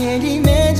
can't imagine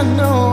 I know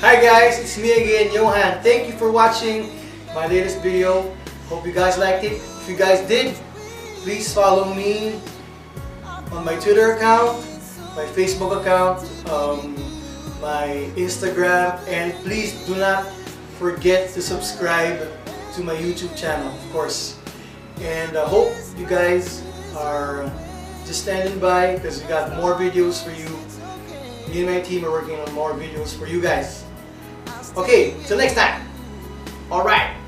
Hi guys, it's me again, Johan. Thank you for watching my latest video. Hope you guys liked it. If you guys did, please follow me on my Twitter account, my Facebook account, um, my Instagram, and please do not forget to subscribe to my YouTube channel, of course. And I hope you guys are just standing by because we got more videos for you. Me and my team are working on more videos for you guys. Okay, till next time. Alright.